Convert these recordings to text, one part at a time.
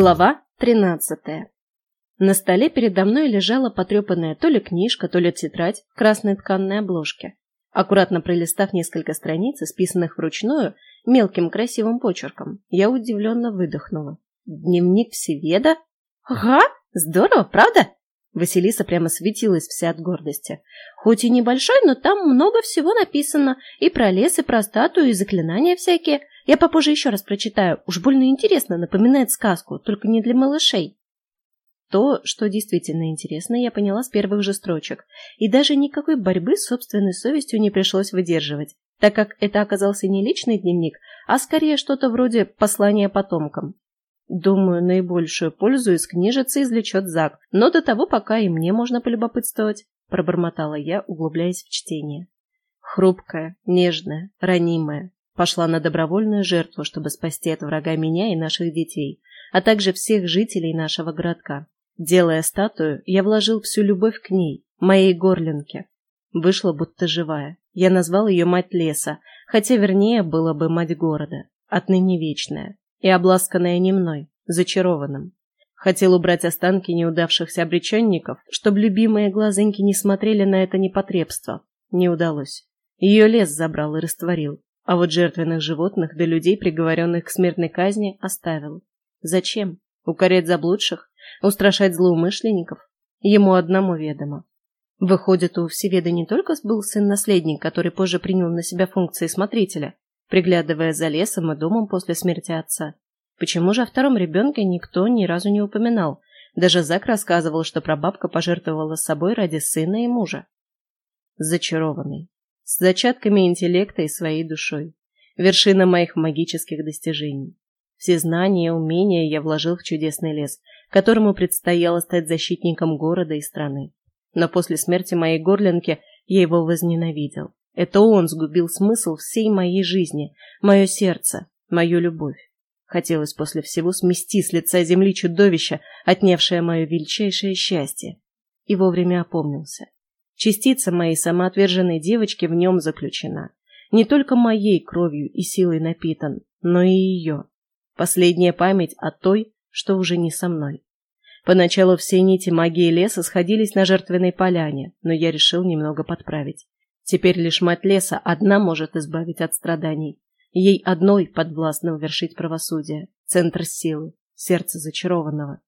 Глава 13. На столе передо мной лежала потрепанная то ли книжка, то ли тетрадь в красной тканной обложке. Аккуратно пролистав несколько страниц, исписанных вручную, мелким красивым почерком, я удивленно выдохнула. Дневник Всеведа? Ага, здорово, правда? Василиса прямо светилась вся от гордости. Хоть и небольшой, но там много всего написано. И про лес, и про статую, и заклинания всякие. Я попозже еще раз прочитаю. Уж больно интересно, напоминает сказку, только не для малышей. То, что действительно интересно, я поняла с первых же строчек. И даже никакой борьбы с собственной совестью не пришлось выдерживать, так как это оказался не личный дневник, а скорее что-то вроде послания потомкам. Думаю, наибольшую пользу из книжицы извлечет Зак, но до того, пока и мне можно полюбопытствовать, пробормотала я, углубляясь в чтение. Хрупкая, нежная, ранимая, пошла на добровольную жертву, чтобы спасти от врага меня и наших детей, а также всех жителей нашего городка. Делая статую, я вложил всю любовь к ней, моей горлинке. Вышла будто живая. Я назвал ее мать леса, хотя вернее было бы мать города, отныне вечная, и обласканная не мной, зачарованным. Хотел убрать останки неудавшихся обреченников, чтобы любимые глазеньки не смотрели на это непотребство. Не удалось. Ее лес забрал и растворил. А вот жертвенных животных да людей, приговоренных к смертной казни, оставил. Зачем? Укорять заблудших? Устрашать злоумышленников? Ему одному ведомо. Выходит, у Всеведа не только был сын-наследник, который позже принял на себя функции смотрителя, приглядывая за лесом и домом после смерти отца. Почему же о втором ребенке никто ни разу не упоминал? Даже Зак рассказывал, что прабабка пожертвовала собой ради сына и мужа. Зачарованный с зачатками интеллекта и своей душой. Вершина моих магических достижений. Все знания и умения я вложил в чудесный лес, которому предстояло стать защитником города и страны. Но после смерти моей горлинки я его возненавидел. Это он сгубил смысл всей моей жизни, мое сердце, мою любовь. Хотелось после всего смести с лица земли чудовище, отнявшее мое величайшее счастье. И вовремя опомнился. Частица моей самоотверженной девочки в нем заключена. Не только моей кровью и силой напитан, но и ее. Последняя память о той, что уже не со мной. Поначалу все нити магии леса сходились на жертвенной поляне, но я решил немного подправить. Теперь лишь мать леса одна может избавить от страданий. Ей одной подвластно вершить правосудие, центр силы, сердце зачарованного.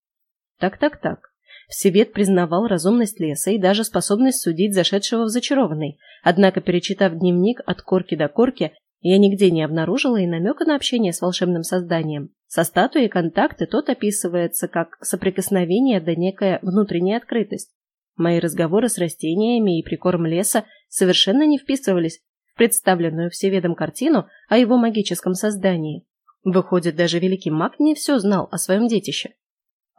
Так-так-так. Всевет признавал разумность леса и даже способность судить зашедшего в зачарованный. Однако, перечитав дневник от корки до корки, я нигде не обнаружила и намека на общение с волшебным созданием. Со статуей контакты тот описывается как соприкосновение да некая внутренняя открытость. Мои разговоры с растениями и прикорм леса совершенно не вписывались в представленную всеведом картину о его магическом создании. Выходит, даже великий маг не все знал о своем детище.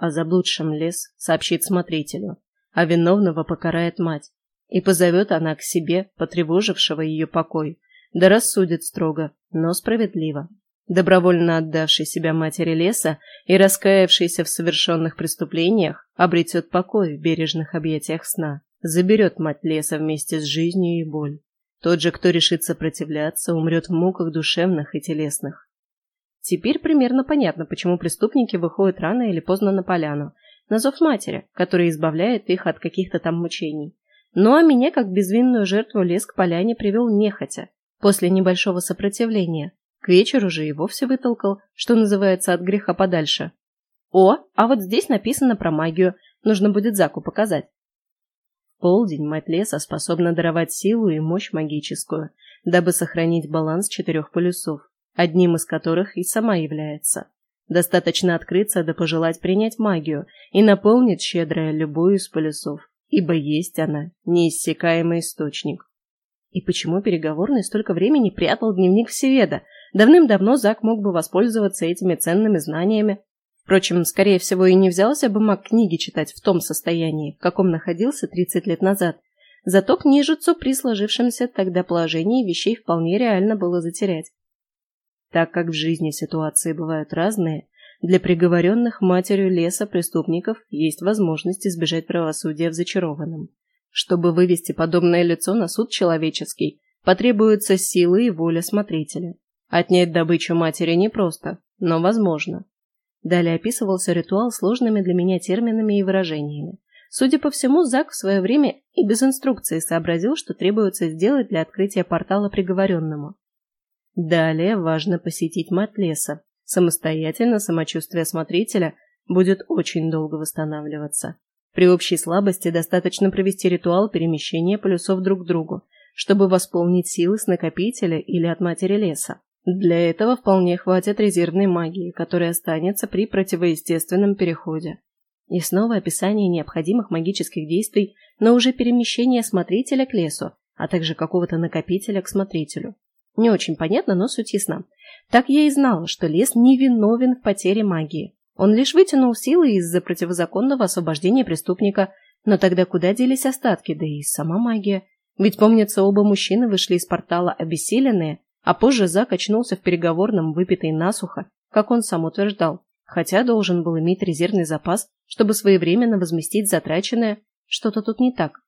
О заблудшем лес сообщит смотрителю, а виновного покарает мать. И позовет она к себе потревожившего ее покой, да рассудит строго, но справедливо. Добровольно отдавший себя матери леса и раскаявшийся в совершенных преступлениях обретет покой в бережных объятиях сна, заберет мать леса вместе с жизнью и боль. Тот же, кто решит сопротивляться, умрет в муках душевных и телесных. Теперь примерно понятно, почему преступники выходят рано или поздно на поляну, на зов матери, которая избавляет их от каких-то там мучений. Ну а меня, как безвинную жертву, лес к поляне привел нехотя, после небольшого сопротивления. К вечеру же и вовсе вытолкал, что называется, от греха подальше. О, а вот здесь написано про магию, нужно будет Заку показать. Полдень мать леса способна даровать силу и мощь магическую, дабы сохранить баланс четырех полюсов одним из которых и сама является. Достаточно открыться да пожелать принять магию и наполнить щедрая любую из полюсов, ибо есть она, неиссякаемый источник. И почему переговорный столько времени прятал дневник Всеведа? Давным-давно Зак мог бы воспользоваться этими ценными знаниями. Впрочем, скорее всего, и не взялся бы маг книги читать в том состоянии, в каком находился 30 лет назад. Зато книжицу при сложившемся тогда положении вещей вполне реально было затерять. Так как в жизни ситуации бывают разные, для приговоренных матерью леса преступников есть возможность избежать правосудия в зачарованном. Чтобы вывести подобное лицо на суд человеческий, потребуются силы и воля смотрителя. Отнять добычу матери непросто, но возможно. Далее описывался ритуал сложными для меня терминами и выражениями. Судя по всему, Зак в свое время и без инструкции сообразил, что требуется сделать для открытия портала приговоренному. Далее важно посетить мать леса. Самостоятельно самочувствие смотрителя будет очень долго восстанавливаться. При общей слабости достаточно провести ритуал перемещения полюсов друг к другу, чтобы восполнить силы с накопителя или от матери леса. Для этого вполне хватит резервной магии, которая останется при противоестественном переходе. И снова описание необходимых магических действий на уже перемещение смотрителя к лесу, а также какого-то накопителя к смотрителю. Не очень понятно, но суть ясна. Так я и знала, что лес не виновен в потере магии. Он лишь вытянул силы из-за противозаконного освобождения преступника, но тогда куда делись остатки, да и сама магия? Ведь, помнится, оба мужчины вышли из портала обессиленные, а позже Зак очнулся в переговорном, выпитый насухо, как он сам утверждал хотя должен был иметь резервный запас, чтобы своевременно возместить затраченное. Что-то тут не так.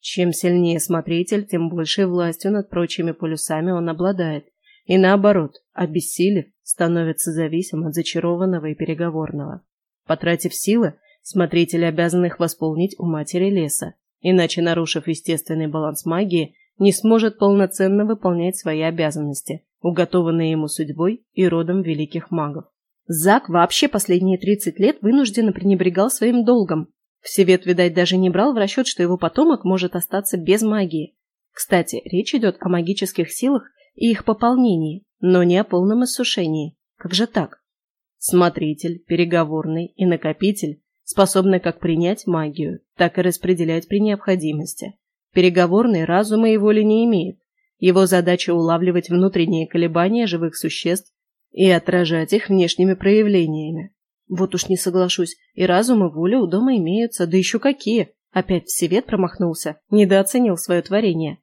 Чем сильнее смотритель, тем большей властью над прочими полюсами он обладает. И наоборот, обессилев, становится зависим от зачарованного и переговорного. Потратив силы, смотритель обязан их восполнить у матери леса, иначе, нарушив естественный баланс магии, не сможет полноценно выполнять свои обязанности, уготованные ему судьбой и родом великих магов. Зак вообще последние 30 лет вынужденно пренебрегал своим долгом. Всевет, видать, даже не брал в расчет, что его потомок может остаться без магии. Кстати, речь идет о магических силах и их пополнении, но не о полном иссушении. Как же так? Смотритель, переговорный и накопитель способны как принять магию, так и распределять при необходимости. Переговорный разума и воли не имеет. Его задача улавливать внутренние колебания живых существ и отражать их внешними проявлениями. Вот уж не соглашусь, и разум, и воля у дома имеются, да еще какие. Опять всевет промахнулся, недооценил свое творение.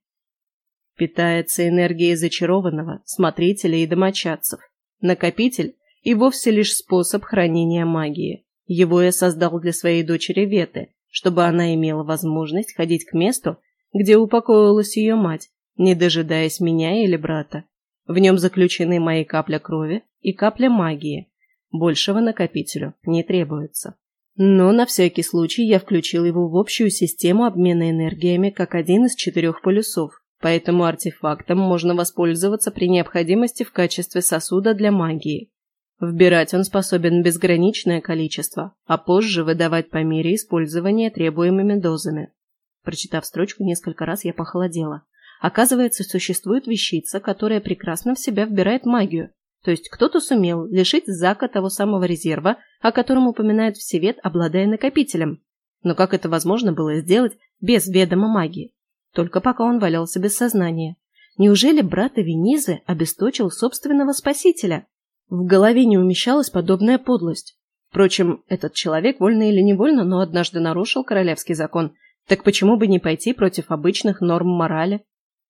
Питается энергией зачарованного, смотрителя и домочадцев. Накопитель и вовсе лишь способ хранения магии. Его я создал для своей дочери Веты, чтобы она имела возможность ходить к месту, где упокоилась ее мать, не дожидаясь меня или брата. В нем заключены мои капля крови и капля магии. Большего накопителю не требуется. Но на всякий случай я включил его в общую систему обмена энергиями как один из четырех полюсов, поэтому артефактом можно воспользоваться при необходимости в качестве сосуда для магии. Вбирать он способен безграничное количество, а позже выдавать по мере использования требуемыми дозами. Прочитав строчку несколько раз, я похолодела. Оказывается, существует вещица, которая прекрасно в себя вбирает магию. То есть кто-то сумел лишить Зака того самого резерва, о котором упоминает Всевет, обладая накопителем. Но как это возможно было сделать без ведома магии? Только пока он валялся без сознания. Неужели брат Венизы обесточил собственного спасителя? В голове не умещалась подобная подлость. Впрочем, этот человек, вольно или невольно, но однажды нарушил королевский закон. Так почему бы не пойти против обычных норм морали?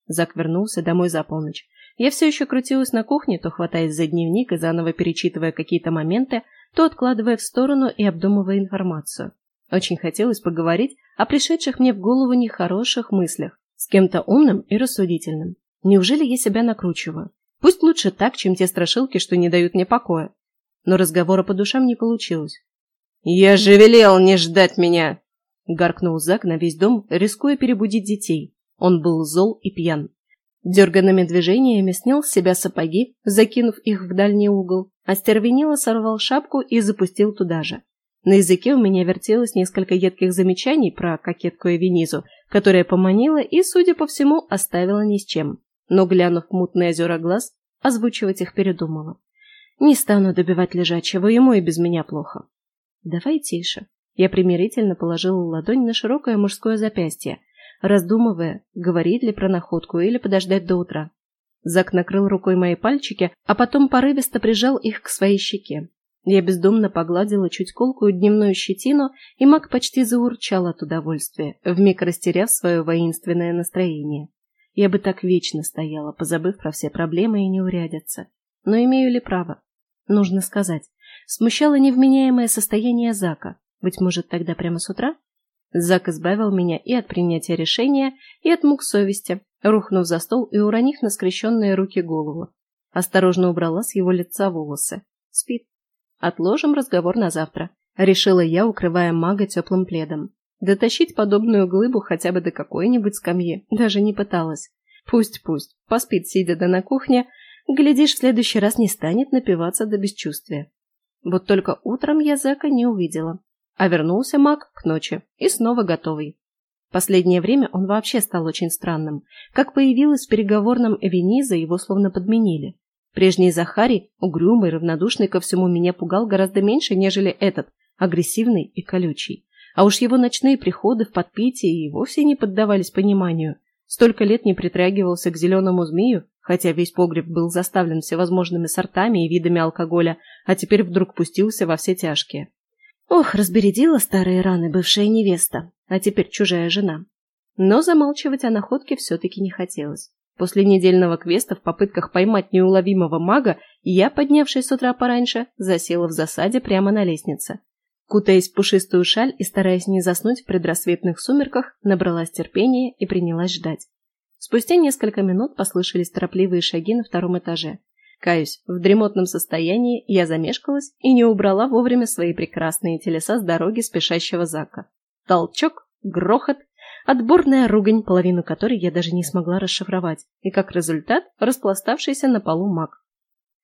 Зак вернулся домой за полночь. Я все еще крутилась на кухне, то хватаясь за дневник и заново перечитывая какие-то моменты, то откладывая в сторону и обдумывая информацию. Очень хотелось поговорить о пришедших мне в голову нехороших мыслях с кем-то умным и рассудительным. Неужели я себя накручиваю? Пусть лучше так, чем те страшилки, что не дают мне покоя. Но разговора по душам не получилось. «Я же велел не ждать меня!» — гаркнул Зак на весь дом, рискуя перебудить детей. Он был зол и пьян. Дерганными движениями снял с себя сапоги, закинув их в дальний угол, а стервенело сорвал шапку и запустил туда же. На языке у меня вертелось несколько едких замечаний про кокетку и Венизу, которая поманила и, судя по всему, оставила ни с чем. Но, глянув в мутные озера глаз, озвучивать их передумала. Не стану добивать лежачего, ему и без меня плохо. Давай тише. Я примирительно положила ладонь на широкое мужское запястье, раздумывая, говорить ли про находку или подождать до утра. Зак накрыл рукой мои пальчики, а потом порывисто прижал их к своей щеке. Я бездумно погладила чуть колкую дневную щетину, и маг почти заурчал от удовольствия, вмиг растеряв свое воинственное настроение. Я бы так вечно стояла, позабыв про все проблемы и не урядиться. Но имею ли право? Нужно сказать. Смущало невменяемое состояние Зака. Быть может, тогда прямо с утра? Зак избавил меня и от принятия решения, и от мук совести, рухнув за стол и уронив на скрещенные руки голову. Осторожно убрала с его лица волосы. Спит. Отложим разговор на завтра. Решила я, укрывая мага теплым пледом. Дотащить подобную глыбу хотя бы до какой-нибудь скамьи даже не пыталась. Пусть-пусть, поспит, сидя да на кухне, глядишь, в следующий раз не станет напиваться до бесчувствия. Вот только утром я зэка не увидела. А вернулся маг к ночи и снова готовый. Последнее время он вообще стал очень странным. Как появилась в переговорном Эвениза, его словно подменили. Прежний Захарий, угрюмый, равнодушный ко всему, меня пугал гораздо меньше, нежели этот, агрессивный и колючий. А уж его ночные приходы в подпитии и вовсе не поддавались пониманию. Столько лет не притрагивался к зеленому змею, хотя весь погреб был заставлен всевозможными сортами и видами алкоголя, а теперь вдруг пустился во все тяжкие. Ох, разбередила старые раны бывшая невеста, а теперь чужая жена. Но замалчивать о находке все-таки не хотелось. После недельного квеста в попытках поймать неуловимого мага я, поднявшись с утра пораньше, засела в засаде прямо на лестнице. Кутаясь в пушистую шаль и стараясь не заснуть в предрассветных сумерках, набралась терпения и принялась ждать. Спустя несколько минут послышались торопливые шаги на втором этаже. Каюсь, в дремотном состоянии я замешкалась и не убрала вовремя свои прекрасные телеса с дороги спешащего Зака. Толчок, грохот, отборная ругань, половину которой я даже не смогла расшифровать, и как результат распластавшийся на полу маг.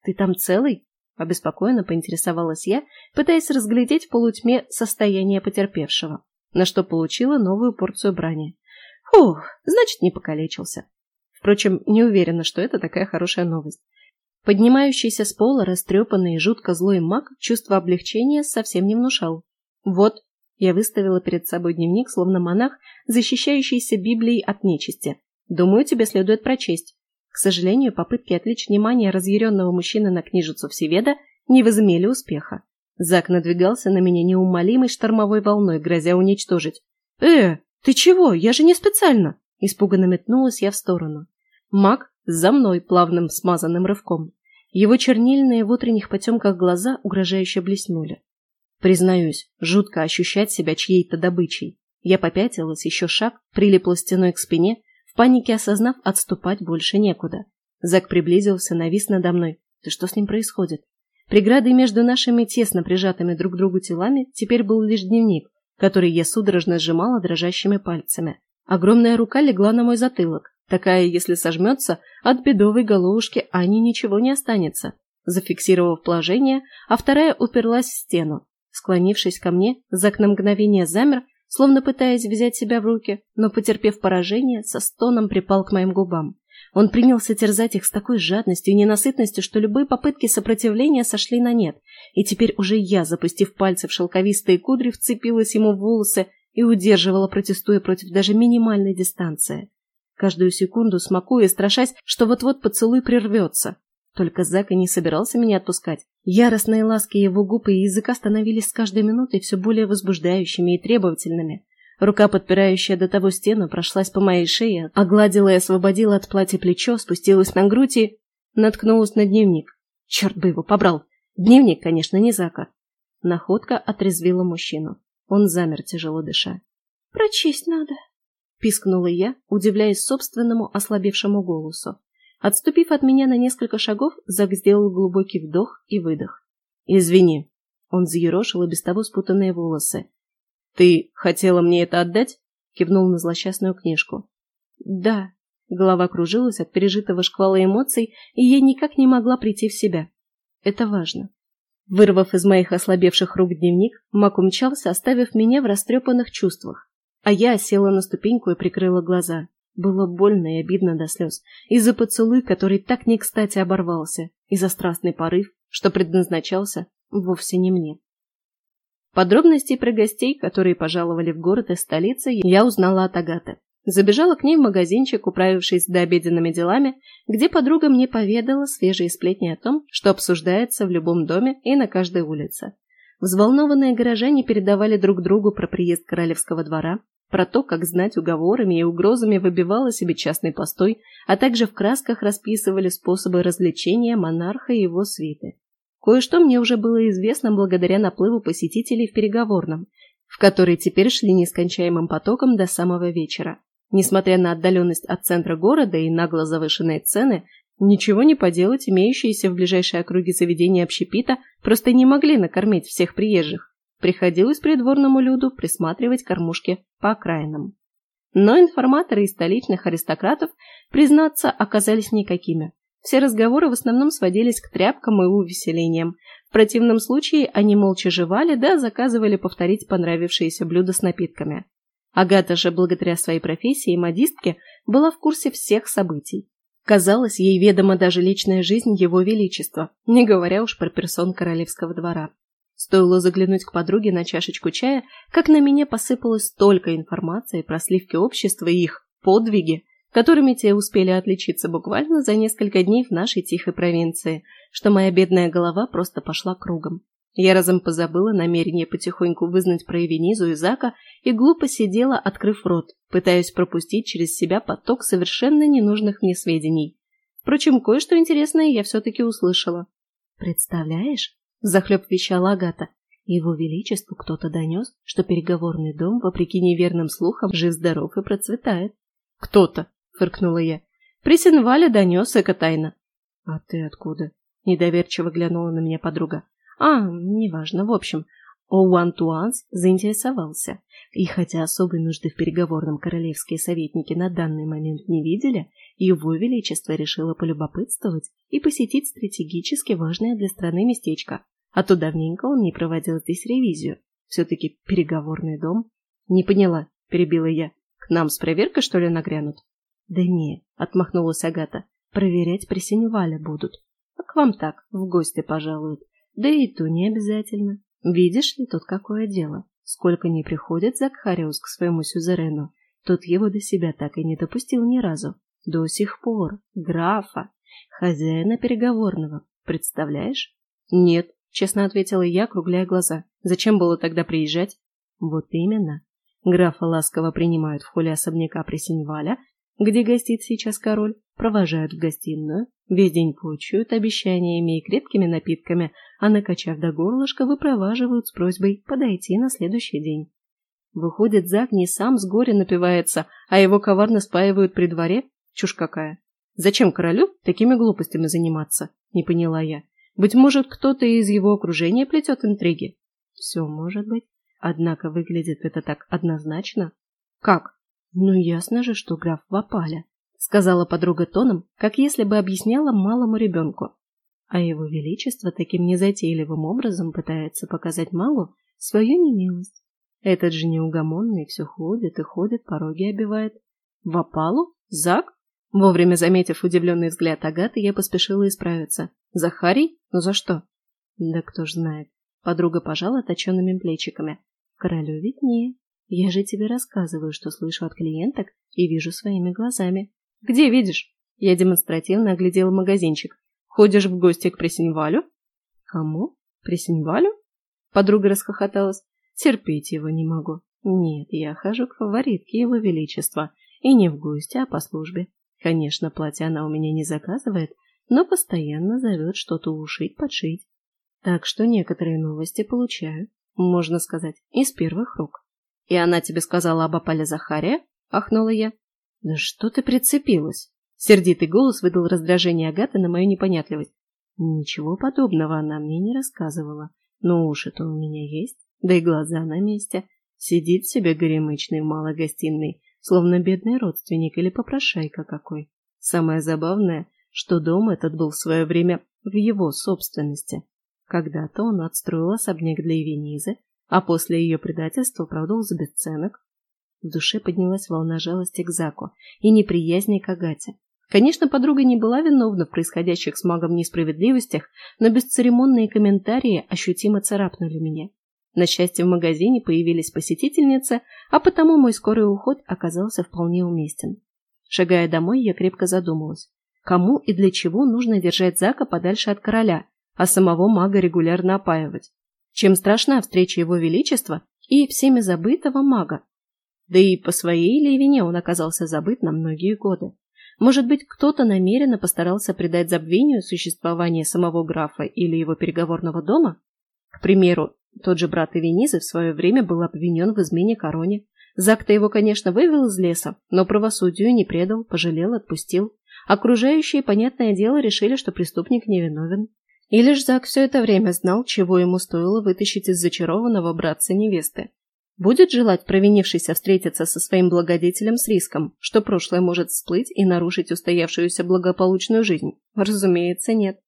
«Ты там целый?» Обеспокоенно поинтересовалась я, пытаясь разглядеть в полутьме состояние потерпевшего, на что получила новую порцию брани. Фух, значит, не покалечился. Впрочем, не уверена, что это такая хорошая новость. Поднимающийся с пола растрепанный и жутко злой маг чувство облегчения совсем не внушал. Вот, я выставила перед собой дневник, словно монах, защищающийся Библией от нечисти. Думаю, тебе следует прочесть. К сожалению, попытки отвлечь внимание разъяренного мужчины на книжицу Всеведа не возымели успеха. Зак надвигался на меня неумолимой штормовой волной, грозя уничтожить. «Э, ты чего? Я же не специально!» Испуганно метнулась я в сторону. Маг за мной плавным смазанным рывком. Его чернильные в утренних потемках глаза угрожающе блеснули. Признаюсь, жутко ощущать себя чьей-то добычей. Я попятилась еще шаг, прилипла стеной к спине, в панике осознав, отступать больше некуда. Зак приблизился, навис надо мной. Да что с ним происходит? Преградой между нашими тесно прижатыми друг к другу телами теперь был лишь дневник, который я судорожно сжимала дрожащими пальцами. Огромная рука легла на мой затылок. Такая, если сожмется, от бедовой головушки Ани ничего не останется. Зафиксировав положение, а вторая уперлась в стену. Склонившись ко мне, Зак на мгновение замер, словно пытаясь взять себя в руки, но, потерпев поражение, со стоном припал к моим губам. Он принялся терзать их с такой жадностью и ненасытностью, что любые попытки сопротивления сошли на нет, и теперь уже я, запустив пальцы в шелковистые кудри, вцепилась ему в волосы и удерживала, протестуя против даже минимальной дистанции. Каждую секунду смакуя страшась, что вот-вот поцелуй прервется. Только Зак и не собирался меня отпускать. Яростные ласки его губ и языка становились с каждой минутой все более возбуждающими и требовательными. Рука, подпирающая до того стену, прошлась по моей шее, огладила и освободила от платья плечо, спустилась на грудь и... наткнулась на дневник. Черт бы его побрал! Дневник, конечно, не Зака. Находка отрезвила мужчину. Он замер, тяжело дыша. «Прочесть надо», — пискнула я, удивляясь собственному ослабевшему голосу. Отступив от меня на несколько шагов, Зак сделал глубокий вдох и выдох. «Извини». Он взъерошил и без того спутанные волосы. «Ты хотела мне это отдать?» Кивнул на злосчастную книжку. «Да». Голова кружилась от пережитого шквала эмоций, и я никак не могла прийти в себя. Это важно. Вырвав из моих ослабевших рук дневник, Мак умчался, оставив меня в растрепанных чувствах. А я села на ступеньку и прикрыла глаза. Было больно и обидно до слез. Из-за поцелуй, который так не кстати оборвался. И за страстный порыв, что предназначался вовсе не мне. Подробностей про гостей, которые пожаловали в город из столицы, я узнала от Агаты. Забежала к ней в магазинчик, управившись до обеденными делами, где подруга мне поведала свежие сплетни о том, что обсуждается в любом доме и на каждой улице. Взволнованные горожане передавали друг другу про приезд королевского двора, про то, как знать уговорами и угрозами выбивала себе частный постой, а также в красках расписывали способы развлечения монарха и его свиты. Кое-что мне уже было известно благодаря наплыву посетителей в переговорном, в который теперь шли нескончаемым потоком до самого вечера. Несмотря на отдаленность от центра города и нагло завышенные цены, Ничего не поделать, имеющиеся в ближайшей округе заведения общепита просто не могли накормить всех приезжих. Приходилось придворному люду присматривать кормушки по окраинам. Но информаторы из столичных аристократов, признаться, оказались никакими. Все разговоры в основном сводились к тряпкам и увеселениям. В противном случае они молча жевали, да заказывали повторить понравившиеся блюда с напитками. Агата же, благодаря своей профессии модистке, была в курсе всех событий. Казалось, ей ведома даже личная жизнь его величества, не говоря уж про персон королевского двора. Стоило заглянуть к подруге на чашечку чая, как на меня посыпалось столько информации про сливки общества и их подвиги, которыми те успели отличиться буквально за несколько дней в нашей тихой провинции, что моя бедная голова просто пошла кругом. Я разом позабыла намерение потихоньку вызнать про Эвенизу и Зака и глупо сидела, открыв рот, пытаясь пропустить через себя поток совершенно ненужных мне сведений. Впрочем, кое-что интересное я все-таки услышала. «Представляешь?» – захлеб вещала Агата. Его Величеству кто-то донес, что переговорный дом, вопреки неверным слухам, жив-здоров и процветает. «Кто-то!» – фыркнула я. «Присенваля донес, эко тайна». «А ты откуда?» – недоверчиво глянула на меня подруга. А, неважно, в общем, Оуан Туанс заинтересовался, и хотя особой нужды в переговорном королевские советники на данный момент не видели, его величество решило полюбопытствовать и посетить стратегически важное для страны местечко, а то давненько он не проводил здесь ревизию. Все-таки переговорный дом. Не поняла, перебила я. К нам с проверкой, что ли, нагрянут? Да не, отмахнулась Агата. Проверять при Синевале будут. А к вам так, в гости пожалуют. Да и то не обязательно. Видишь ли, тут какое дело. Сколько не приходит Закхариус к своему сюзерену, тот его до себя так и не допустил ни разу. До сих пор. Графа. Хозяина переговорного. Представляешь? Нет, честно ответила я, кругляя глаза. Зачем было тогда приезжать? Вот именно. Графа ласково принимают в холле особняка Пресеньваля, где гостит сейчас король, провожают в гостиную, весь день почуют обещаниями и крепкими напитками, а накачав до горлышка, выпроваживают с просьбой подойти на следующий день. Выходит, Зак не сам с горя напивается, а его коварно спаивают при дворе? Чушь какая. Зачем королю такими глупостями заниматься? Не поняла я. Быть может, кто-то из его окружения плетет интриги? Все может быть. Однако выглядит это так однозначно. Как? Ну, ясно же, что граф в опале, сказала подруга тоном, как если бы объясняла малому ребенку. А его величество таким незатейливым образом пытается показать магу свою немилость. Этот же неугомонный все ходит и ходит, пороги обивает. В опалу? Зак? Вовремя заметив удивленный взгляд Агаты, я поспешила исправиться. Захарий? Ну за что? Да кто ж знает. Подруга пожала точенными плечиками. Королю виднее. Я же тебе рассказываю, что слышу от клиенток и вижу своими глазами. Где видишь? Я демонстративно оглядела магазинчик. Ходишь в гости к Пресеньвалю? Кому? Пресеньвалю? Подруга расхохоталась. Терпеть его не могу. Нет, я хожу к фаворитке его величества. И не в гости, а по службе. Конечно, платье она у меня не заказывает, но постоянно зовет что-то ушить, подшить. Так что некоторые новости получаю, можно сказать, из первых рук. И она тебе сказала об опале Захария? Ахнула я. Да что ты прицепилась? Сердитый голос выдал раздражение Агаты на мою непонятливость. Ничего подобного она мне не рассказывала. Но уши-то у меня есть, да и глаза на месте. Сидит себе горемычный в малой гостиной, словно бедный родственник или попрошайка какой. Самое забавное, что дом этот был в свое время в его собственности. Когда-то он отстроил особняк для Эвенизы, а после ее предательства продал за бесценок. В душе поднялась волна жалости к Заку и неприязни к Агате. Конечно, подруга не была виновна в происходящих с магом несправедливостях, но бесцеремонные комментарии ощутимо царапнули меня. На счастье, в магазине появились посетительницы, а потому мой скорый уход оказался вполне уместен. Шагая домой, я крепко задумалась. Кому и для чего нужно держать Зака подальше от короля, а самого мага регулярно опаивать? Чем страшна встреча его величества и всеми забытого мага. Да и по своей ли вине он оказался забыт на многие годы. Может быть, кто-то намеренно постарался придать забвению существование самого графа или его переговорного дома? К примеру, тот же брат Эвенизы в свое время был обвинен в измене короне. Зак-то его, конечно, вывел из леса, но правосудию не предал, пожалел, отпустил. окружающие, понятное дело, решили, что преступник невиновен. И лишь Зак все это время знал, чего ему стоило вытащить из зачарованного братца невесты. Будет желать провинившийся встретиться со своим благодетелем с риском, что прошлое может всплыть и нарушить устоявшуюся благополучную жизнь? Разумеется, нет.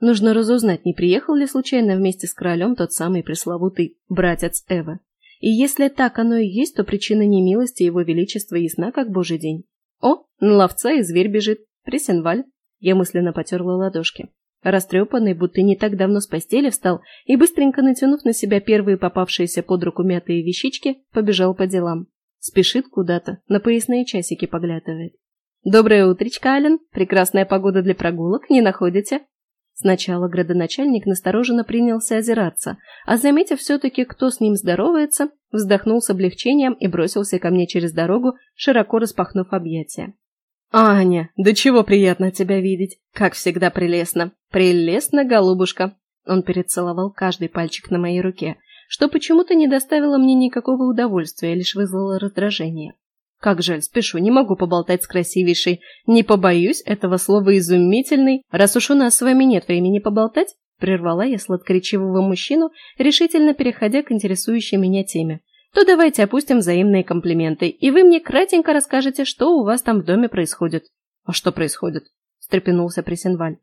Нужно разузнать, не приехал ли случайно вместе с королем тот самый пресловутый братец Эвы. И если так оно и есть, то причина немилости его величества ясна, как божий день. О, на ловца и зверь бежит. Пресенваль. Я мысленно потерла ладошки. Растрепанный, будто не так давно с постели встал и, быстренько натянув на себя первые попавшиеся под руку мятые вещички, побежал по делам. Спешит куда-то, на поясные часики поглядывает. «Доброе утречко, Ален. Прекрасная погода для прогулок, не находите?» Сначала градоначальник настороженно принялся озираться, а заметив все-таки, кто с ним здоровается, вздохнул с облегчением и бросился ко мне через дорогу, широко распахнув объятия. «Аня, да чего приятно тебя видеть! Как всегда прелестно! Прелестно, голубушка!» Он перецеловал каждый пальчик на моей руке, что почему-то не доставило мне никакого удовольствия, лишь вызвало раздражение. Как жаль, спешу, не могу поболтать с красивейшей. Не побоюсь этого слова изумительный. Раз уж у нас с вами нет времени поболтать, прервала я сладкоречивого мужчину, решительно переходя к интересующей меня теме. То давайте опустим взаимные комплименты, и вы мне кратенько расскажете, что у вас там в доме происходит. А что происходит? встрепенулся Пресенваль.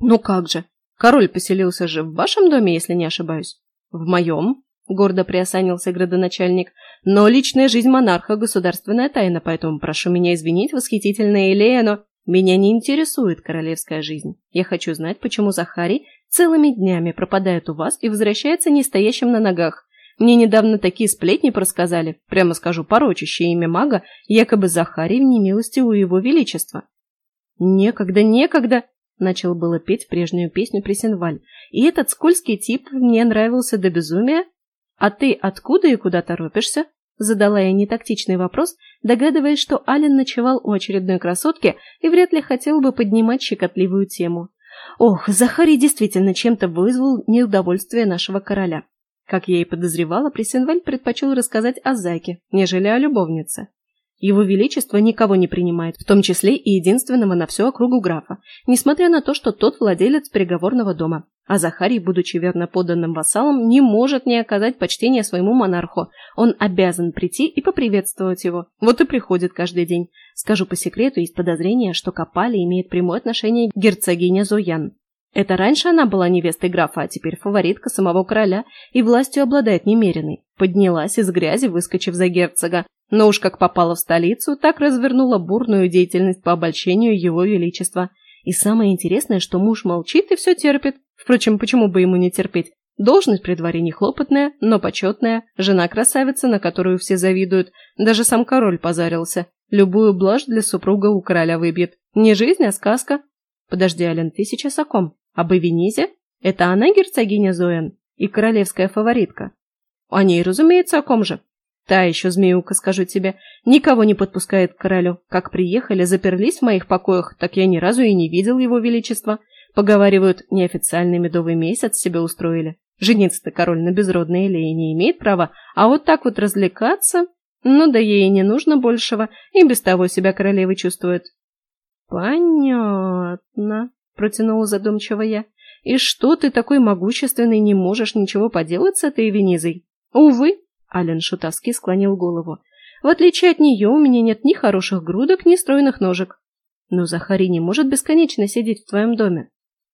Ну как же? Король поселился же в вашем доме, если не ошибаюсь. В моем? гордо приосанился градоначальник. Но личная жизнь монарха – государственная тайна, поэтому прошу меня извинить, восхитительная Элея, меня не интересует королевская жизнь. Я хочу знать, почему Захарий целыми днями пропадает у вас и возвращается не стоящим на ногах. Мне недавно такие сплетни просказали, прямо скажу, порочащее имя мага, якобы Захарий в немилости у его величества. Некогда, некогда, начал было петь прежнюю песню Пресенваль, и этот скользкий тип мне нравился до безумия, «А ты откуда и куда торопишься?» Задала я нетактичный вопрос, догадываясь, что Ален ночевал у очередной красотки и вряд ли хотел бы поднимать щекотливую тему. Ох, Захарий действительно чем-то вызвал неудовольствие нашего короля. Как я и подозревала, Пресенваль предпочел рассказать о Заке, нежели о любовнице. Его Величество никого не принимает, в том числе и единственного на всю округу графа, несмотря на то, что тот владелец переговорного дома. А Захарий, будучи верно подданным вассалом, не может не оказать почтения своему монарху. Он обязан прийти и поприветствовать его. Вот и приходит каждый день. Скажу по секрету, есть подозрение, что Капали имеет прямое отношение к герцогине Зоян. Это раньше она была невестой графа, а теперь фаворитка самого короля и властью обладает немеренной. Поднялась из грязи, выскочив за герцога, но уж как попала в столицу, так развернула бурную деятельность по обольщению его величества. И самое интересное, что муж молчит и все терпит. Впрочем, почему бы ему не терпеть? Должность при дворе не хлопотная, но почетная, жена красавица, на которую все завидуют. Даже сам король позарился. Любую блажь для супруга у короля выбьет. Не жизнь, а сказка. Подожди, Ален, ты сейчас о ком? Об Эвенизе? Это она герцогиня Зоэн? И королевская фаворитка? О ней, разумеется, о ком же? Та еще змеюка, скажу тебе, никого не подпускает к королю. Как приехали, заперлись в моих покоях, так я ни разу и не видел его величества. Поговаривают, неофициальный медовый месяц себе устроили. Жениться-то король на безродной Элее не имеет права, а вот так вот развлекаться... Ну да ей не нужно большего, и без того себя королевой чувствует. Понятно, протянула задумчиво я. И что ты такой могущественный не можешь ничего поделать с этой Венизой? Увы, Ален шутовски склонил голову. В отличие от нее у меня нет ни хороших грудок, ни стройных ножек. Но Захари не может бесконечно сидеть в твоем доме.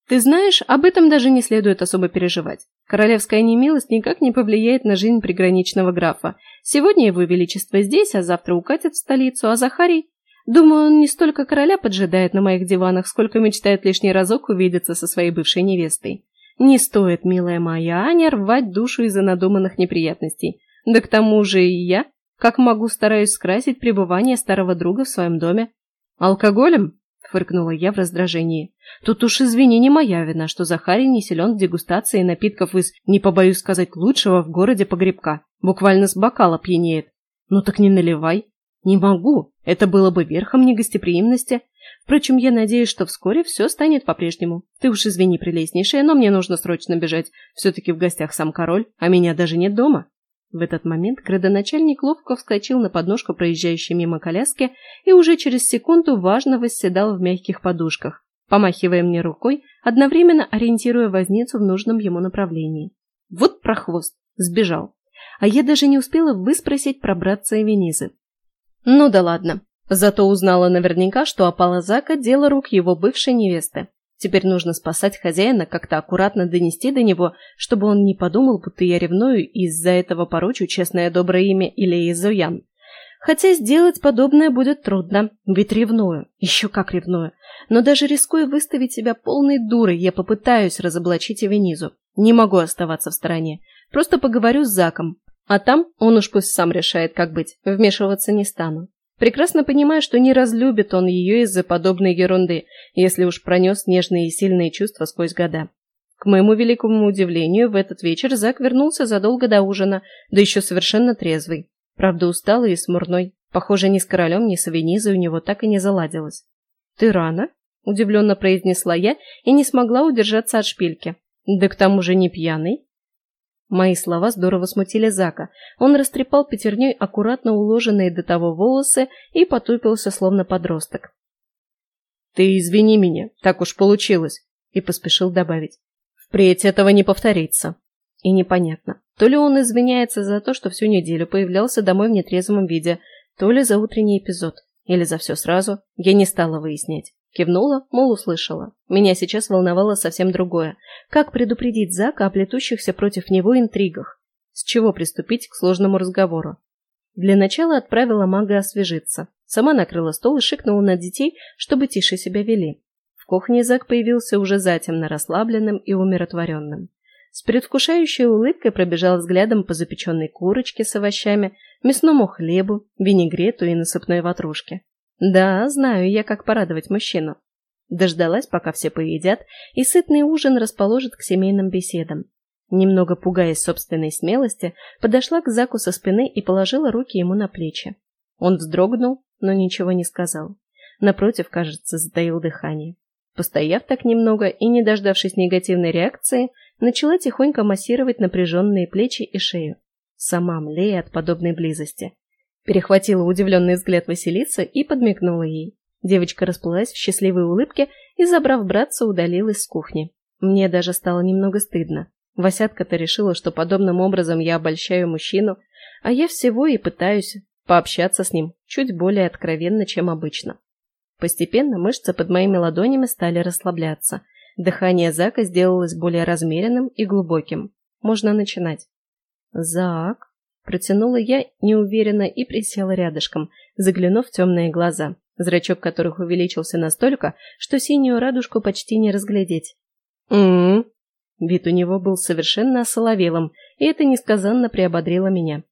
Ты знаешь, об этом даже не следует особо переживать. Королевская немилость никак не повлияет на жизнь приграничного графа. Сегодня его величество здесь, а завтра укатит в столицу, а Захарий... Думаю, он не столько короля поджидает на моих диванах, сколько мечтает лишний разок увидеться со своей бывшей невестой. Не стоит, милая моя Аня, рвать душу из-за надуманных неприятностей. Да к тому же и я, как могу, стараюсь скрасить пребывание старого друга в своем доме. Алкоголем? Фыркнула я в раздражении. Тут уж извини, не моя вина, что Захарий не силен в дегустации напитков из, не побоюсь сказать, лучшего в городе погребка. Буквально с бокала пьянеет. Ну так не наливай. Не могу. Это было бы верхом негостеприимности. Впрочем, я надеюсь, что вскоре все станет по-прежнему. Ты уж извини, прелестнейшая, но мне нужно срочно бежать. Все-таки в гостях сам король, а меня даже нет дома. В этот момент градоначальник ловко вскочил на подножку проезжающей мимо коляски и уже через секунду важно восседал в мягких подушках, помахивая мне рукой, одновременно ориентируя возницу в нужном ему направлении. Вот прохвост, сбежал. А я даже не успела выспросить про братца и Венизы. Ну да ладно. Зато узнала наверняка, что опала Зака – дело рук его бывшей невесты. Теперь нужно спасать хозяина, как-то аккуратно донести до него, чтобы он не подумал, будто я ревную из-за этого порочу честное доброе имя или Изуян. Хотя сделать подобное будет трудно, ведь ревную, еще как ревную. Но даже рискуя выставить себя полной дурой, я попытаюсь разоблачить Эвенизу. Не могу оставаться в стороне. Просто поговорю с Заком. А там он уж пусть сам решает, как быть. Вмешиваться не стану. Прекрасно понимаю, что не разлюбит он ее из-за подобной ерунды, если уж пронес нежные и сильные чувства сквозь года. К моему великому удивлению, в этот вечер Зак вернулся задолго до ужина, да еще совершенно трезвый. Правда, усталый и смурной. Похоже, ни с королем, ни с Авенизой у него так и не заладилось. «Ты рано?» – удивленно произнесла я и не смогла удержаться от шпильки. «Да к тому же не пьяный». Мои слова здорово смутили Зака. Он растрепал пятерней аккуратно уложенные до того волосы и потупился, словно подросток. «Ты извини меня, так уж получилось», и поспешил добавить. «Впредь этого не повторится». И непонятно, то ли он извиняется за то, что всю неделю появлялся домой в нетрезвом виде, то ли за утренний эпизод, или за все сразу, я не стала выяснять. Кивнула, мол, услышала. Меня сейчас волновало совсем другое. Как предупредить Зака о плетущихся против него интригах? С чего приступить к сложному разговору? Для начала отправила мага освежиться. Сама накрыла стол и шикнула на детей, чтобы тише себя вели. В кухне Зак появился уже затемно расслабленным и умиротворенным. С предвкушающей улыбкой пробежал взглядом по запеченной курочке с овощами, мясному хлебу, винегрету и насыпной ватрушке. Да, знаю я, как порадовать мужчину. Дождалась, пока все поедят, и сытный ужин расположит к семейным беседам. Немного пугаясь собственной смелости, подошла к Заку со спины и положила руки ему на плечи. Он вздрогнул, но ничего не сказал. Напротив, кажется, затаил дыхание. Постояв так немного и не дождавшись негативной реакции, начала тихонько массировать напряженные плечи и шею. Сама млея от подобной близости. Перехватила удивленный взгляд Василиса и подмигнула ей. Девочка расплылась в счастливой улыбке и, забрав братца, удалилась с кухни. Мне даже стало немного стыдно. Васятка-то решила, что подобным образом я обольщаю мужчину, а я всего и пытаюсь пообщаться с ним чуть более откровенно, чем обычно. Постепенно мышцы под моими ладонями стали расслабляться. Дыхание Зака сделалось более размеренным и глубоким. Можно начинать. «Зак», Протянула я неуверенно и присела рядышком, заглянув в темные глаза, зрачок которых увеличился настолько, что синюю радужку почти не разглядеть. м Вид у него был совершенно осоловелым, и это несказанно приободрило меня.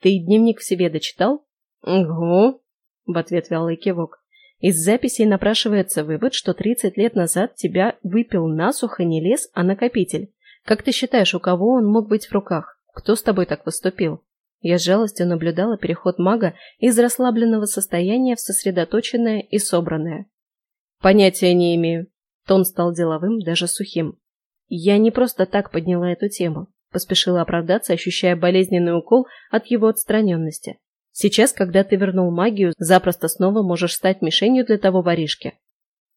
«Ты дневник в себе дочитал?» «Угу», — в ответ вялый кивок. Из записей напрашивается вывод, что 30 лет назад тебя выпил насухо не лес, а накопитель. Как ты считаешь, у кого он мог быть в руках? Кто с тобой так поступил? Я с жалостью наблюдала переход мага из расслабленного состояния в сосредоточенное и собранное. Понятия не имею. Тон стал деловым, даже сухим. Я не просто так подняла эту тему. Поспешила оправдаться, ощущая болезненный укол от его отстраненности. Сейчас, когда ты вернул магию, запросто снова можешь стать мишенью для того воришки.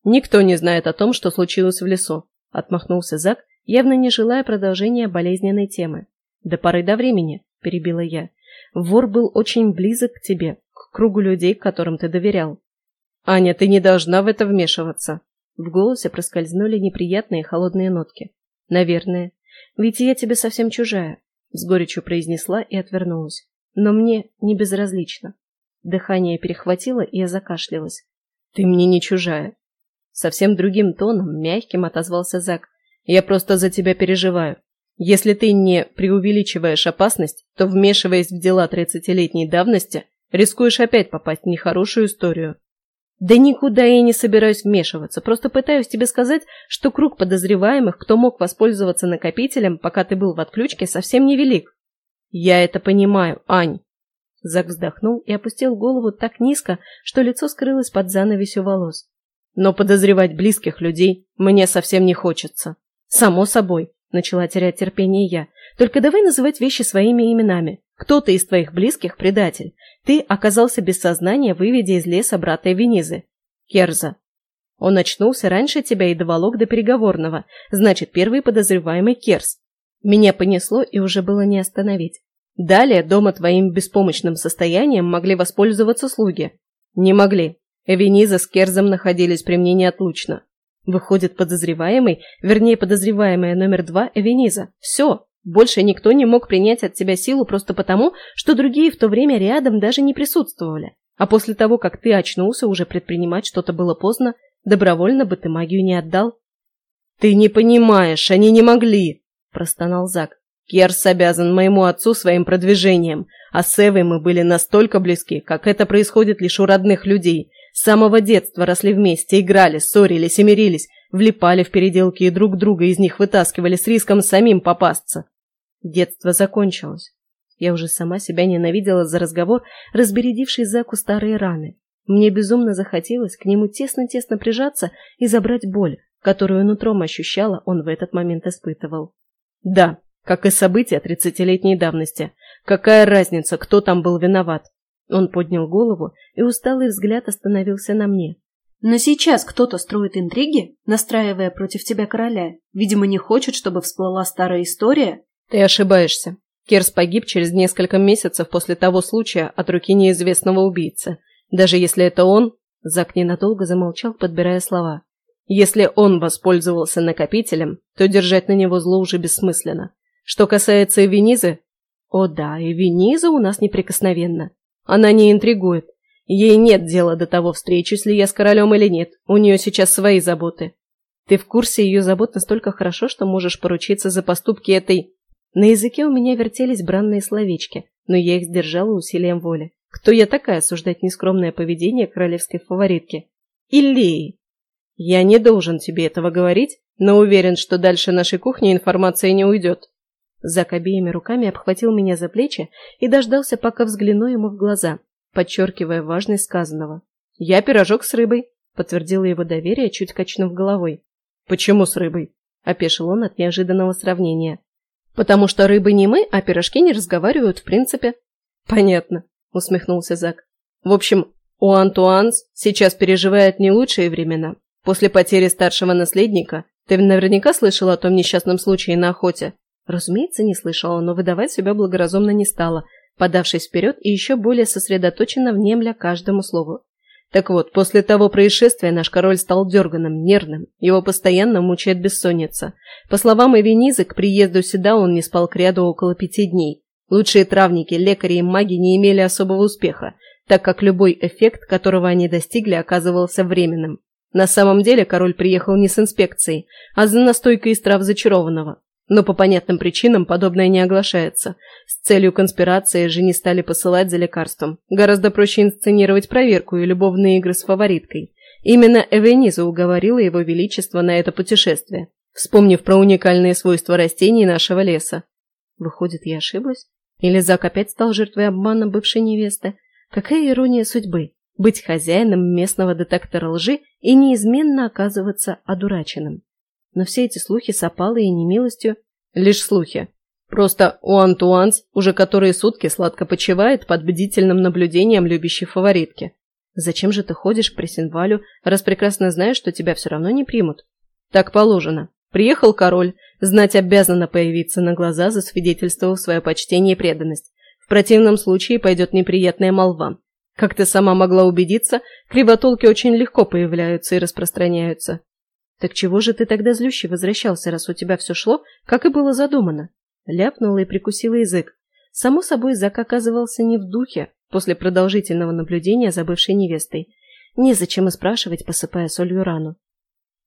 Никто не знает о том, что случилось в лесу, отмахнулся Зак, явно не желая продолжения болезненной темы. До поры до времени, — перебила я. «Вор был очень близок к тебе, к кругу людей, которым ты доверял». «Аня, ты не должна в это вмешиваться». В голосе проскользнули неприятные холодные нотки. «Наверное. Ведь я тебе совсем чужая», — с горечью произнесла и отвернулась. «Но мне не безразлично». Дыхание перехватило, и я закашлялась. «Ты мне не чужая». Совсем другим тоном, мягким отозвался Зак. «Я просто за тебя переживаю. Если ты не преувеличиваешь опасность, то, вмешиваясь в дела тридцатилетней давности, рискуешь опять попасть в нехорошую историю. Да никуда я не собираюсь вмешиваться, просто пытаюсь тебе сказать, что круг подозреваемых, кто мог воспользоваться накопителем, пока ты был в отключке, совсем невелик. Я это понимаю, Ань. Зак вздохнул и опустил голову так низко, что лицо скрылось под занавесью волос. Но подозревать близких людей мне совсем не хочется. Само собой, Начала терять терпение я. Только давай называть вещи своими именами. Кто-то из твоих близких предатель. Ты оказался без сознания, выведя из леса брата Венизы. Керза. Он очнулся раньше тебя и доволок до переговорного. Значит, первый подозреваемый Керс. Меня понесло и уже было не остановить. Далее дома твоим беспомощным состоянием могли воспользоваться слуги. Не могли. Вениза с Керзом находились при мне неотлучно. Выходит, подозреваемый, вернее, подозреваемая номер два Эвениза. Все, больше никто не мог принять от тебя силу просто потому, что другие в то время рядом даже не присутствовали. А после того, как ты очнулся, уже предпринимать что-то было поздно, добровольно бы ты магию не отдал. «Ты не понимаешь, они не могли!» – простонал Зак. «Керс обязан моему отцу своим продвижением, а с Эвой мы были настолько близки, как это происходит лишь у родных людей. С самого детства росли вместе, играли, ссорились и мирились, влипали в переделки и друг друга из них вытаскивали с риском самим попасться. Детство закончилось. Я уже сама себя ненавидела за разговор, разбередивший Заку старые раны. Мне безумно захотелось к нему тесно-тесно прижаться и забрать боль, которую нутром ощущала, он в этот момент испытывал. Да, как и события тридцатилетней давности. Какая разница, кто там был виноват? Он поднял голову, и усталый взгляд остановился на мне. Но сейчас кто-то строит интриги, настраивая против тебя короля. Видимо, не хочет, чтобы всплыла старая история, ты ошибаешься. Керс погиб через несколько месяцев после того случая от руки неизвестного убийцы. Даже если это он... Зак ненадолго замолчал, подбирая слова. Если он воспользовался накопителем, то держать на него зло уже бессмысленно. Что касается Эвенизы... О да, Эвениза у нас неприкосновенна. Она не интригует. Ей нет дела до того, встречусь ли я с королем или нет. У нее сейчас свои заботы. Ты в курсе ее забот настолько хорошо, что можешь поручиться за поступки этой на языке у меня вертелись бранные словечки, но я их сдержала усилием воли. Кто я такая осуждать нескромное поведение королевской фаворитки? Иллеи! Я не должен тебе этого говорить, но уверен, что дальше нашей кухни информация не уйдет. Зак обеими руками обхватил меня за плечи и дождался, пока взгляну ему в глаза, подчеркивая важность сказанного. «Я пирожок с рыбой», — подтвердила его доверие, чуть качнув головой. «Почему с рыбой?» — опешил он от неожиданного сравнения. Потому что рыбы не мы, а пирожки не разговаривают в принципе. Понятно, усмехнулся Зак. В общем, у Антуанс сейчас переживает не лучшие времена. После потери старшего наследника ты наверняка слышал о том несчастном случае на охоте. Разумеется, не слышала, но выдавать себя благоразумно не стала, подавшись вперед и еще более сосредоточенно внемля каждому слову. Так вот, после того происшествия наш король стал дерганым, нервным, его постоянно мучает бессонница. По словам Эвенизы, к приезду сюда он не спал к ряду около пяти дней. Лучшие травники, лекари и маги не имели особого успеха, так как любой эффект, которого они достигли, оказывался временным. На самом деле король приехал не с инспекцией, а за настойкой из трав зачарованного. Но по понятным причинам подобное не оглашается. С целью конспирации же не стали посылать за лекарством. Гораздо проще инсценировать проверку и любовные игры с фавориткой. Именно Эвениза уговорила его величество на это путешествие, вспомнив про уникальные свойства растений нашего леса. Выходит, я ошиблась? Или Зак опять стал жертвой обмана бывшей невесты? Какая ирония судьбы? Быть хозяином местного детектора лжи и неизменно оказываться одураченным. Но все эти слухи с опалой и немилостью – лишь слухи. Просто у Антуанс уже которые сутки сладко почивает под бдительным наблюдением любящей фаворитки. Зачем же ты ходишь к Пресенвалю, раз прекрасно знаешь, что тебя все равно не примут? Так положено. Приехал король, знать обязана появиться на глаза, засвидетельствовав свое почтение и преданность. В противном случае пойдет неприятная молва. Как ты сама могла убедиться, кривотолки очень легко появляются и распространяются. «Так чего же ты тогда злющий возвращался, раз у тебя все шло, как и было задумано?» Ляпнула и прикусила язык. Само собой, Зак оказывался не в духе после продолжительного наблюдения за бывшей невестой. Незачем и спрашивать, посыпая солью рану.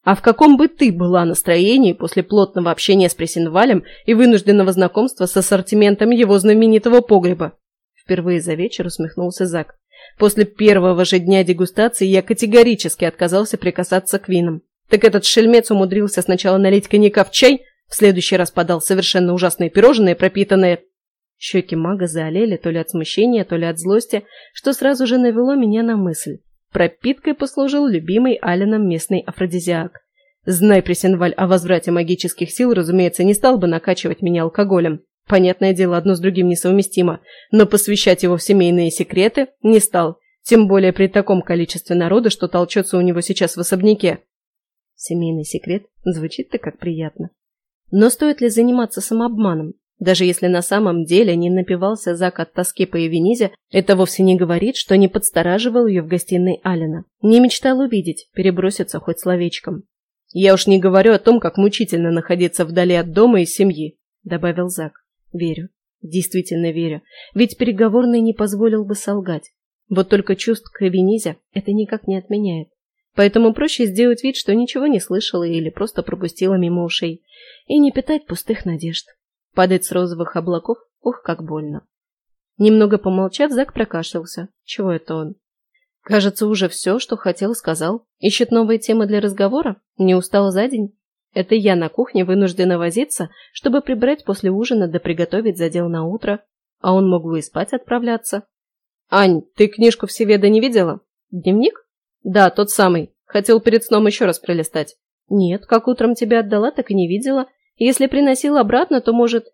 «А в каком бы ты была настроении после плотного общения с Пресенвалем и вынужденного знакомства с ассортиментом его знаменитого погреба?» Впервые за вечер усмехнулся Зак. «После первого же дня дегустации я категорически отказался прикасаться к винам. Так этот шельмец умудрился сначала налить коньяка в чай, в следующий раз подал совершенно ужасные пирожные, пропитанные... Щеки мага заолели то ли от смущения, то ли от злости, что сразу же навело меня на мысль. Пропиткой послужил любимый Алином местный афродизиак. Знай, Пресенваль, о возврате магических сил, разумеется, не стал бы накачивать меня алкоголем. Понятное дело, одно с другим несовместимо, но посвящать его в семейные секреты не стал, тем более при таком количестве народа, что толчется у него сейчас в особняке. Семейный секрет звучит-то как приятно. Но стоит ли заниматься самообманом? Даже если на самом деле не напивался Зак от тоски по Евенизе, это вовсе не говорит, что не подстораживал ее в гостиной Алина. Не мечтал увидеть, переброситься хоть словечком. «Я уж не говорю о том, как мучительно находиться вдали от дома и семьи», — добавил Зак. «Верю. Действительно верю. Ведь переговорный не позволил бы солгать. Вот только чувств к Евенизе это никак не отменяет. Поэтому проще сделать вид, что ничего не слышала или просто пропустила мимо ушей, и не питать пустых надежд. Падать с розовых облаков, ух, как больно. Немного помолчав, Зак прокашлялся. Чего это он? Кажется, уже все, что хотел, сказал. Ищет новые темы для разговора? Не устал за день? Это я на кухне вынуждена возиться, чтобы прибрать после ужина да приготовить задел на утро. А он мог бы и спать отправляться. «Ань, ты книжку Всеведа не видела? Дневник?» «Да, тот самый. Хотел перед сном еще раз пролистать». «Нет, как утром тебя отдала, так и не видела. Если приносил обратно, то, может...»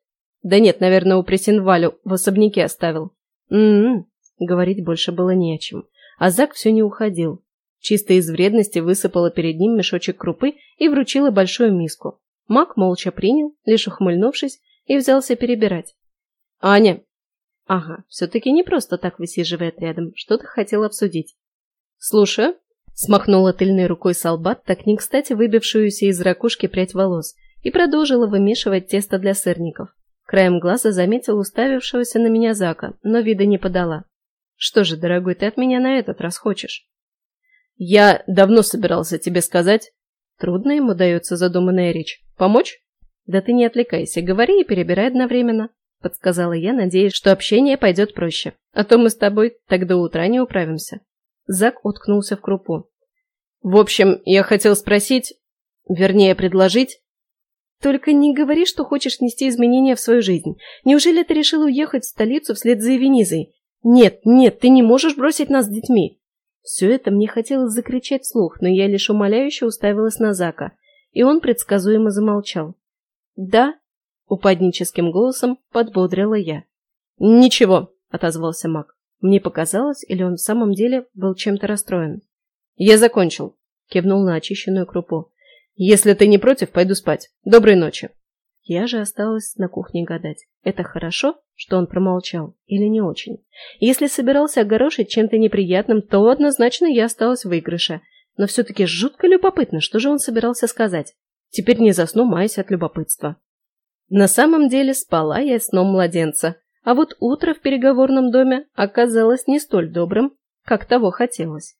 «Да нет, наверное, у Пресинвалю в особняке оставил». «М-м-м». Говорить больше было не о чем. А Зак все не уходил. Чисто из вредности высыпала перед ним мешочек крупы и вручила большую миску. Мак молча принял, лишь ухмыльнувшись, и взялся перебирать. «Аня!» «Ага, все-таки не просто так высиживает рядом, что-то хотел обсудить». «Слушаю», — смахнула тыльной рукой солбат, так не кстати выбившуюся из ракушки прядь волос, и продолжила вымешивать тесто для сырников. Краем глаза заметила уставившегося на меня Зака, но вида не подала. Что же, дорогой, ты от меня на этот раз хочешь? Я давно собирался тебе сказать. Трудно ему дается задуманная речь. Помочь? Да ты не отвлекайся, говори и перебирай одновременно, подсказала я, надеясь, что общение пойдет проще. А то мы с тобой так до утра не управимся. Зак уткнулся в крупу. В общем, я хотел спросить, вернее, предложить. Только не говори, что хочешь нести изменения в свою жизнь. Неужели ты решил уехать в столицу вслед за Эвенизой? «Нет, нет, ты не можешь бросить нас с детьми!» Все это мне хотелось закричать вслух, но я лишь умоляюще уставилась на Зака, и он предсказуемо замолчал. «Да?» — упадническим голосом подбодрила я. «Ничего», — отозвался маг. Мне показалось, или он в самом деле был чем-то расстроен. «Я закончил», — кивнул на очищенную крупу. «Если ты не против, пойду спать. Доброй ночи». Я же осталась на кухне гадать. Это хорошо, что он промолчал, или не очень? Если собирался огорошить чем-то неприятным, то однозначно я осталась в выигрыше. Но все-таки жутко любопытно, что же он собирался сказать. Теперь не засну, маясь от любопытства. На самом деле спала я сном младенца, а вот утро в переговорном доме оказалось не столь добрым, как того хотелось.